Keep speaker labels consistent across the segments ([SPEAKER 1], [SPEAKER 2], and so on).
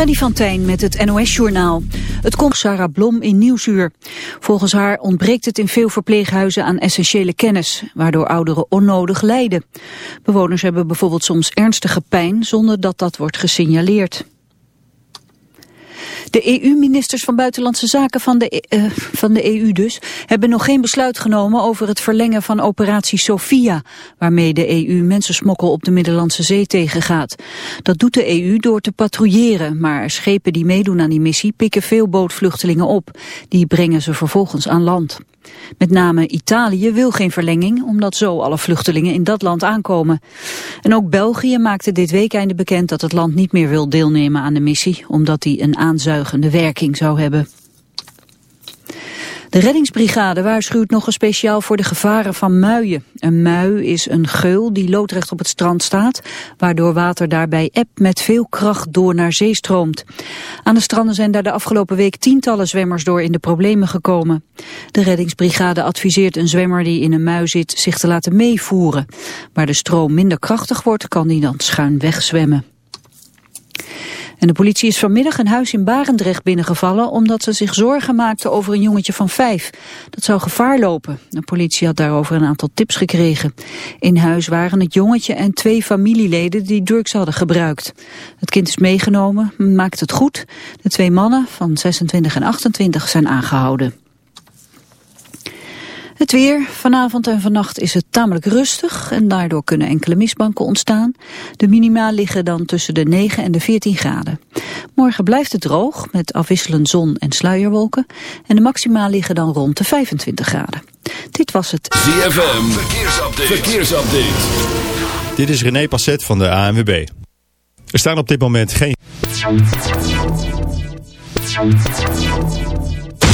[SPEAKER 1] Freddy van met het NOS-journaal. Het komt Sarah Blom in Nieuwsuur. Volgens haar ontbreekt het in veel verpleeghuizen aan essentiële kennis, waardoor ouderen onnodig lijden. Bewoners hebben bijvoorbeeld soms ernstige pijn zonder dat dat wordt gesignaleerd. De EU-ministers van Buitenlandse Zaken van de, uh, van de EU dus hebben nog geen besluit genomen over het verlengen van operatie Sophia, waarmee de EU mensensmokkel op de Middellandse Zee tegengaat. Dat doet de EU door te patrouilleren, maar schepen die meedoen aan die missie pikken veel bootvluchtelingen op. Die brengen ze vervolgens aan land. Met name Italië wil geen verlenging, omdat zo alle vluchtelingen in dat land aankomen. En ook België maakte dit weekende bekend dat het land niet meer wil deelnemen aan de missie, omdat die een aanzuigende werking zou hebben. De reddingsbrigade waarschuwt nog een speciaal voor de gevaren van muien. Een mui is een geul die loodrecht op het strand staat, waardoor water daarbij eb met veel kracht door naar zee stroomt. Aan de stranden zijn daar de afgelopen week tientallen zwemmers door in de problemen gekomen. De reddingsbrigade adviseert een zwemmer die in een mui zit zich te laten meevoeren. Waar de stroom minder krachtig wordt, kan die dan schuin wegzwemmen. En de politie is vanmiddag een huis in Barendrecht binnengevallen... omdat ze zich zorgen maakte over een jongetje van vijf. Dat zou gevaar lopen. De politie had daarover een aantal tips gekregen. In huis waren het jongetje en twee familieleden die drugs hadden gebruikt. Het kind is meegenomen, maakt het goed. De twee mannen van 26 en 28 zijn aangehouden. Het weer. Vanavond en vannacht is het tamelijk rustig en daardoor kunnen enkele mistbanken ontstaan. De minima liggen dan tussen de 9 en de 14 graden. Morgen blijft het droog met afwisselend zon en sluierwolken. En de maxima liggen dan rond de 25 graden. Dit was het
[SPEAKER 2] ZFM. Verkeersupdate. Verkeersupdate.
[SPEAKER 3] Dit is René Passet van de ANWB. Er staan op dit moment geen...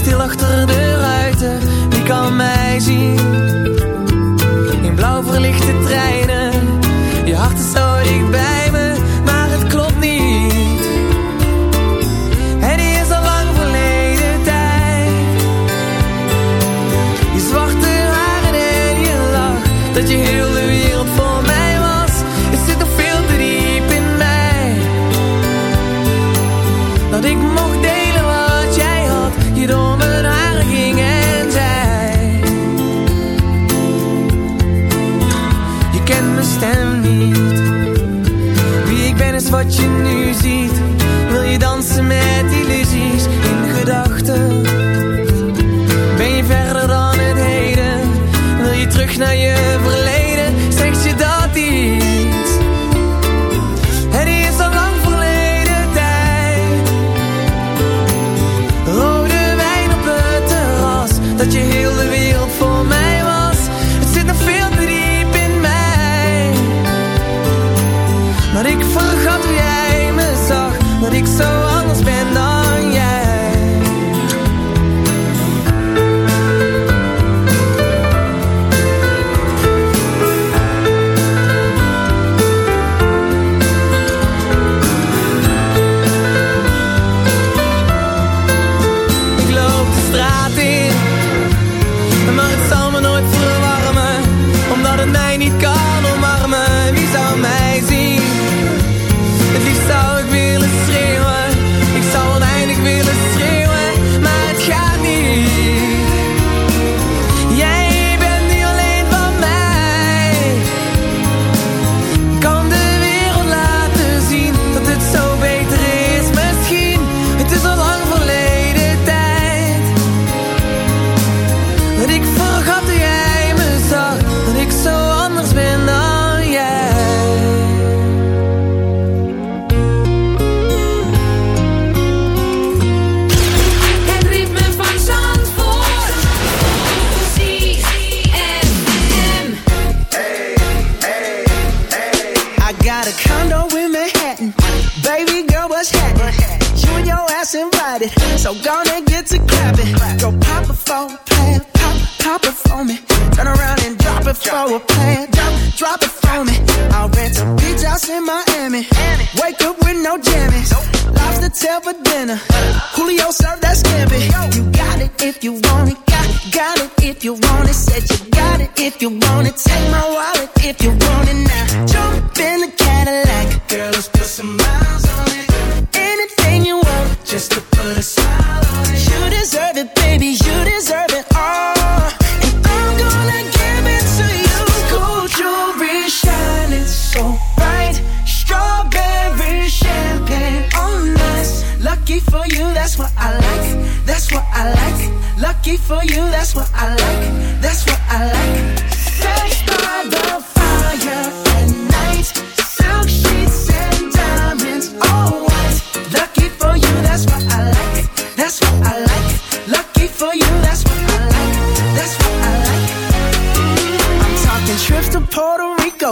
[SPEAKER 4] stil achter de ruiten, wie kan mij zien?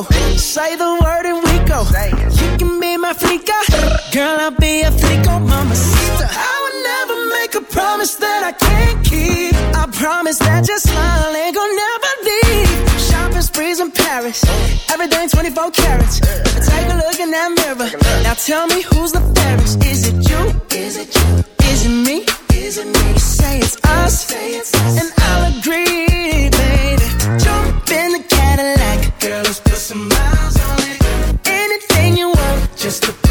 [SPEAKER 4] Say the word and we go. You can be my flica. Girl, I'll be a freako, mama sister. I would never make a promise that I can't keep. I promise that your smile ain't gonna never leave. Shopping sprees in Paris. Everything 24 carats. Take a look in that mirror. Now tell me who's the fairest. Is it you? Is it you? Is it me? Is it me? You. Say it's us. And I'll agree, baby. Jump in the Cadillac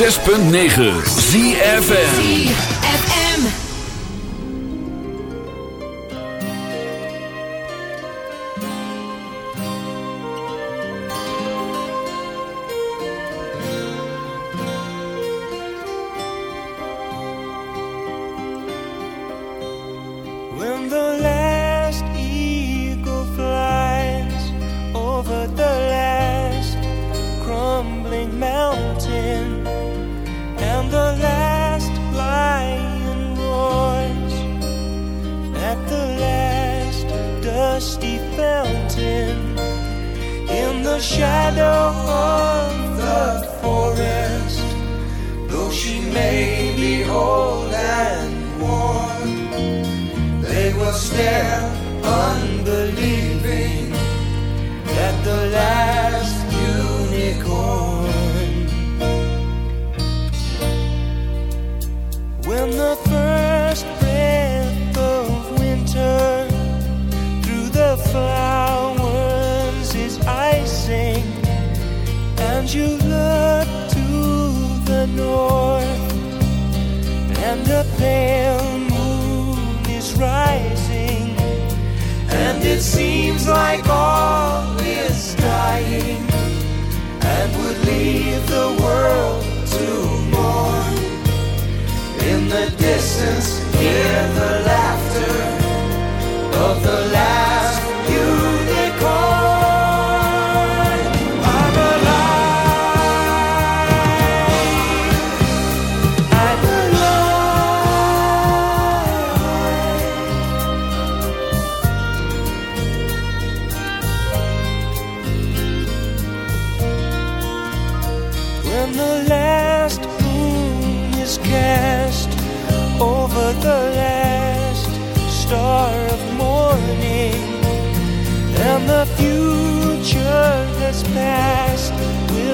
[SPEAKER 2] 106.9
[SPEAKER 5] ZFN and would leave the world to mourn. In the distance, hear the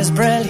[SPEAKER 6] Is brilliant.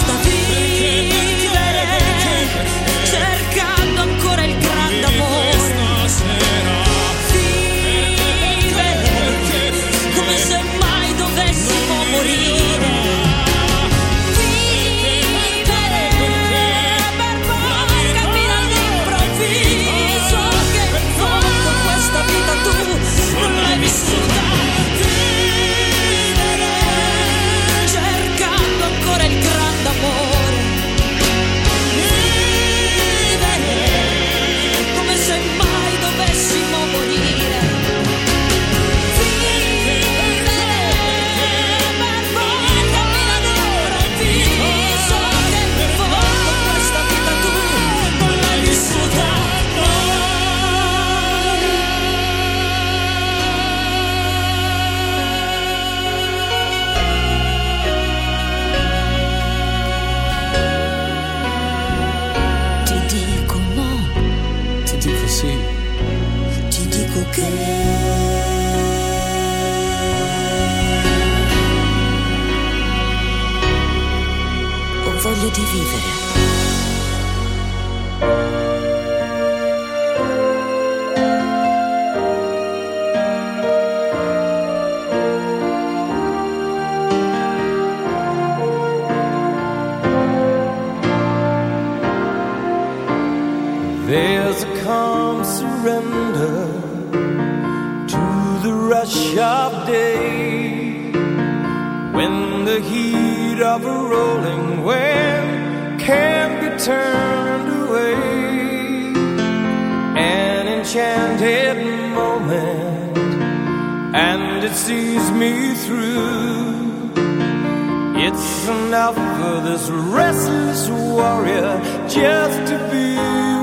[SPEAKER 7] It's enough for this restless warrior just to be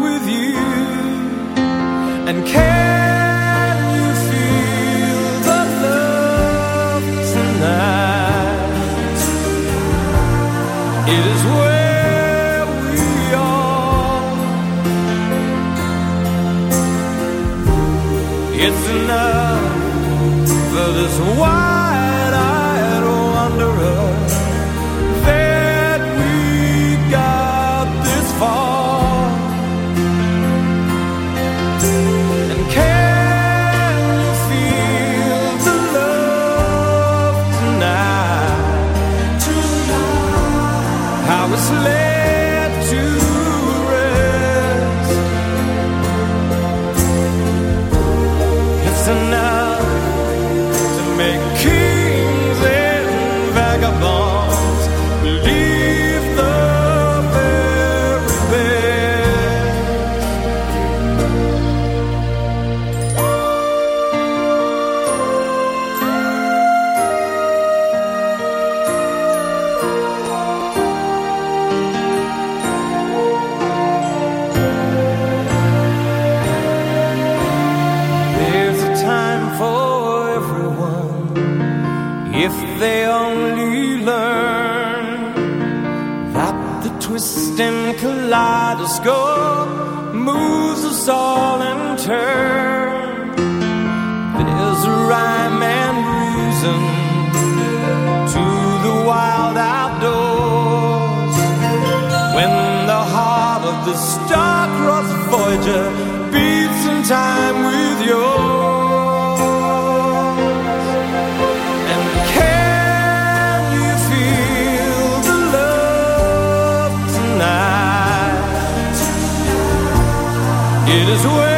[SPEAKER 7] with you. And can turn. There's a rhyme and reason to the wild outdoors when the heart of the star-crossed Voyager beats in time with yours. And can you feel the love tonight? It is where